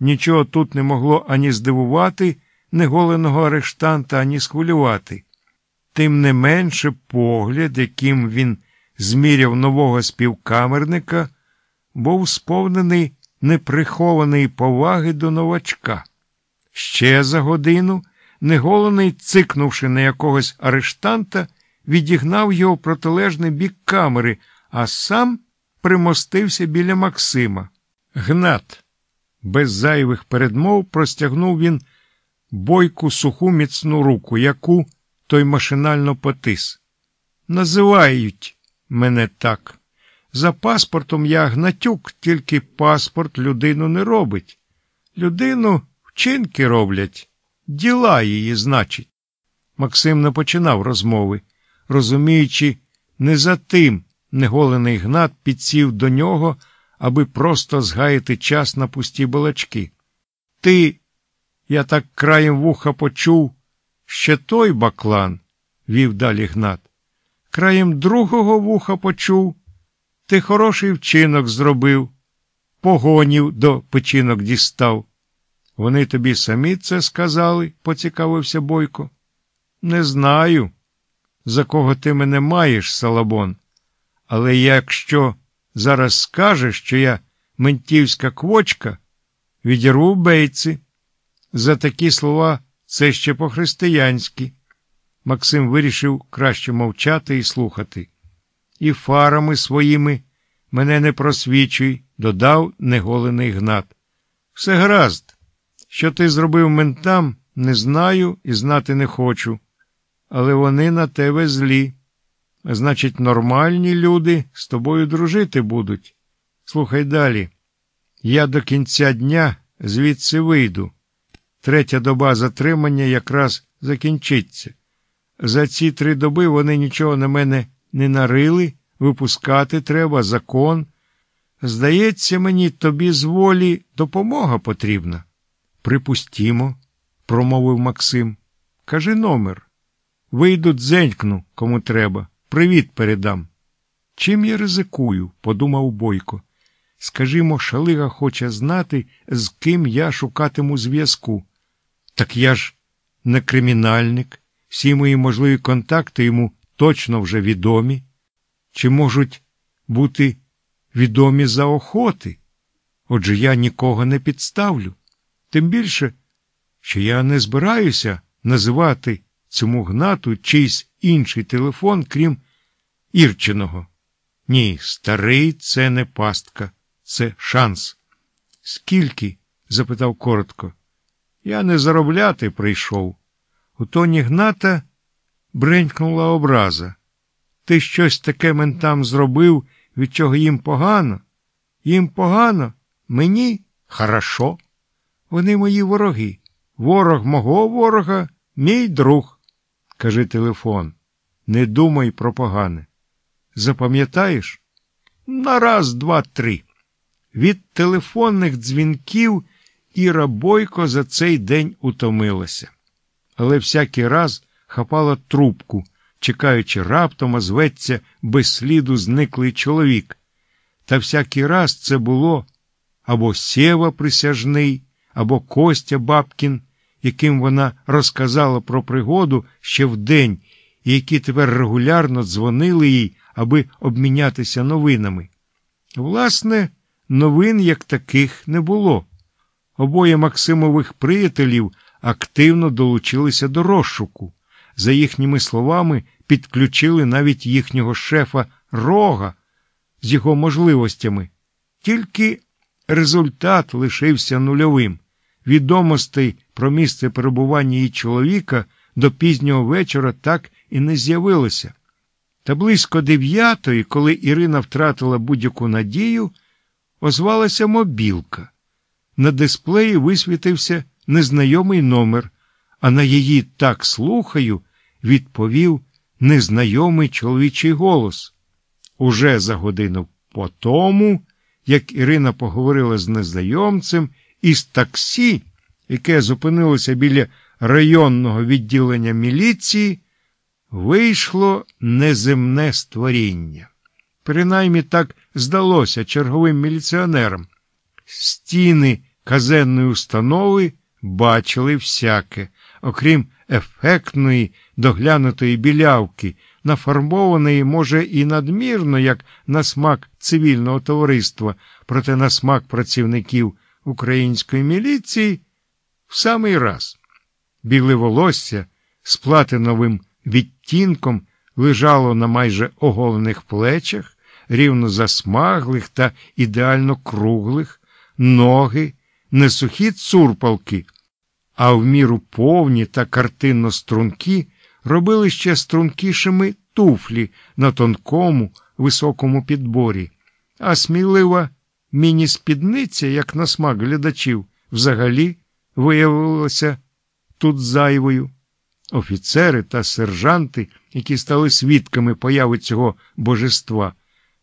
Нічого тут не могло ані здивувати неголеного арештанта, ані схвилювати. Тим не менше погляд, яким він зміряв нового співкамерника, був сповнений неприхованої поваги до новачка. Ще за годину, неголений, цикнувши на якогось арештанта, відігнав його в протилежний бік камери, а сам примостився біля Максима. Гнат. Без зайвих передмов простягнув він бойку суху міцну руку, яку той машинально потис. Називають мене так. За паспортом я гнатюк, тільки паспорт людину не робить. Людину вчинки роблять, діла її, значить. Максим не починав розмови, розуміючи, не за тим неголений гнат підсів до нього, аби просто згаяти час на пусті балачки. Ти, я так краєм вуха почув, ще той баклан, вів далі гнат. Краєм другого вуха почув. Ти хороший вчинок зробив, погонів до печінок дістав. Вони тобі самі це сказали, поцікавився Бойко. Не знаю, за кого ти мене маєш, Салабон. Але якщо зараз скажеш, що я ментівська квочка, відірву бейці. За такі слова це ще по-християнськи. Максим вирішив краще мовчати і слухати. І фарами своїми мене не просвічуй, додав неголений гнат. Все гаразд, що ти зробив ментам, не знаю і знати не хочу. Але вони на тебе злі. Значить, нормальні люди з тобою дружити будуть. Слухай далі. Я до кінця дня звідси вийду. Третя доба затримання якраз закінчиться. За ці три доби вони нічого на мене не нарили, випускати треба, закон. Здається, мені тобі з волі допомога потрібна. Припустімо, промовив Максим. Кажи номер. Вийду дзенькну, кому треба. Привіт передам. Чим я ризикую, подумав Бойко. Скажімо, шалига хоче знати, з ким я шукатиму зв'язку. Так я ж не кримінальник, всі мої можливі контакти йому точно вже відомі, чи можуть бути відомі за охоти. Отже, я нікого не підставлю. Тим більше, що я не збираюся називати цьому гнату чийсь інший телефон, крім Ірчиного. Ні, старий це не пастка, це шанс. Скільки? запитав коротко. Я не заробляти прийшов. У тоні гната бренькнула образа. Ти щось таке ментам зробив, від чого їм погано? Їм погано? Мені хорошо. Вони мої вороги. Ворог мого ворога, мій друг. Кажи телефон. Не думай про погане. Запам'ятаєш? На раз, два, три. Від телефонних дзвінків Іра Бойко за цей день утомилася. Але всякий раз хапала трубку, чекаючи раптом, озветься без сліду зниклий чоловік. Та всякий раз це було або Сєва присяжний, або Костя Бабкін, яким вона розказала про пригоду ще вдень, і які тепер регулярно дзвонили їй, аби обмінятися новинами. Власне, новин як таких не було. Обоє Максимових приятелів активно долучилися до розшуку. За їхніми словами, підключили навіть їхнього шефа Рога з його можливостями. Тільки результат лишився нульовим. Відомостей про місце перебування її чоловіка до пізнього вечора так і не з'явилося. Та близько дев'ятої, коли Ірина втратила будь-яку надію, озвалася мобілка. На дисплеї висвітився незнайомий номер, а на її так слухаю відповів незнайомий чоловічий голос. Уже за годину по тому, як Ірина поговорила з незнайомцем із таксі, яке зупинилося біля районного відділення міліції, вийшло неземне створіння. Принаймні так здалося черговим міліціонерам. Стіни казенної установи бачили всяке, окрім ефектної доглянутої білявки, нафарбованої, може, і надмірно, як на смак цивільного товариства, проте на смак працівників української міліції в самий раз. Біле волосся з платиновим відтінком лежало на майже оголених плечах, рівно засмаглих та ідеально круглих, ноги, не сухі цурпалки, а в міру повні та картинно струнки робили ще стрункішими туфлі на тонкому, високому підборі, а смілива міні-спідниця, як на смак глядачів, взагалі виявилася тут зайвою. Офіцери та сержанти, які стали свідками появи цього божества,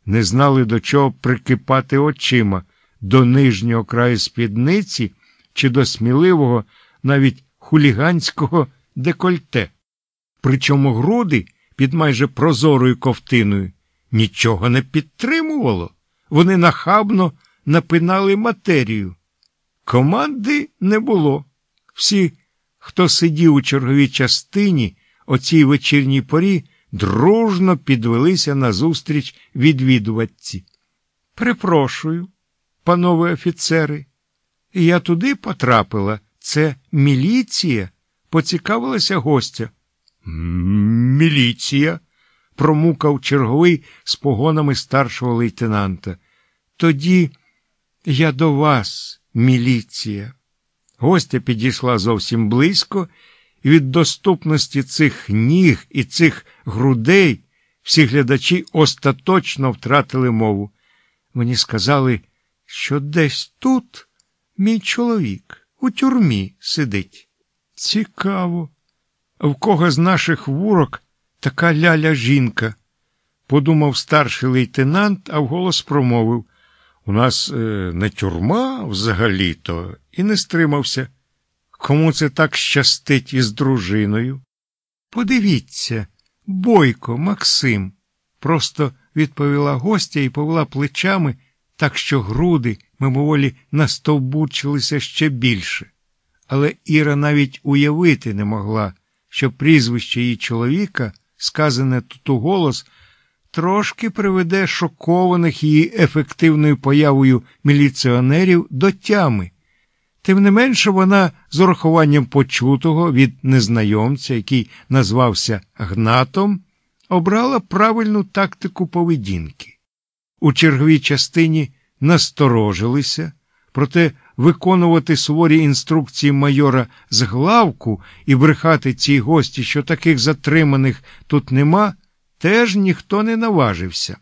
не знали, до чого прикипати очима до нижнього краю спідниці чи до сміливого, навіть хуліганського декольте. Причому груди під майже прозорою ковтиною нічого не підтримувало. Вони нахабно напинали матерію. Команди не було. Всі, хто сидів у черговій частині о цій вечірній порі, дружно підвелися назустріч відвідувачці. Припрошую, панове офіцери, я туди потрапила. Це міліція? поцікавилася гостя. Міліція, промукав черговий з погонами старшого лейтенанта. Тоді я до вас, міліція. Гостя підійшла зовсім близько, і від доступності цих ніг і цих грудей всі глядачі остаточно втратили мову. Мені сказали, що десь тут мій чоловік у тюрмі сидить. Цікаво. В кого з наших вурок така ляля жінка? подумав старший лейтенант, а вголос промовив. У нас е, не тюрма взагалі-то, і не стримався. Кому це так щастить із дружиною? Подивіться, бойко, Максим, просто відповіла гостя і повела плечами, так що груди мимоволі настовбучилися ще більше. Але Іра навіть уявити не могла, що прізвище її чоловіка, сказане тут у голос, трошки приведе шокованих її ефективною появою міліціонерів до тями. Тим не менше вона з урахуванням почутого від незнайомця, який назвався Гнатом, обрала правильну тактику поведінки. У черговій частині насторожилися, проте виконувати суворі інструкції майора з главку і брехати цій гості, що таких затриманих тут нема, теж ніхто не наважився.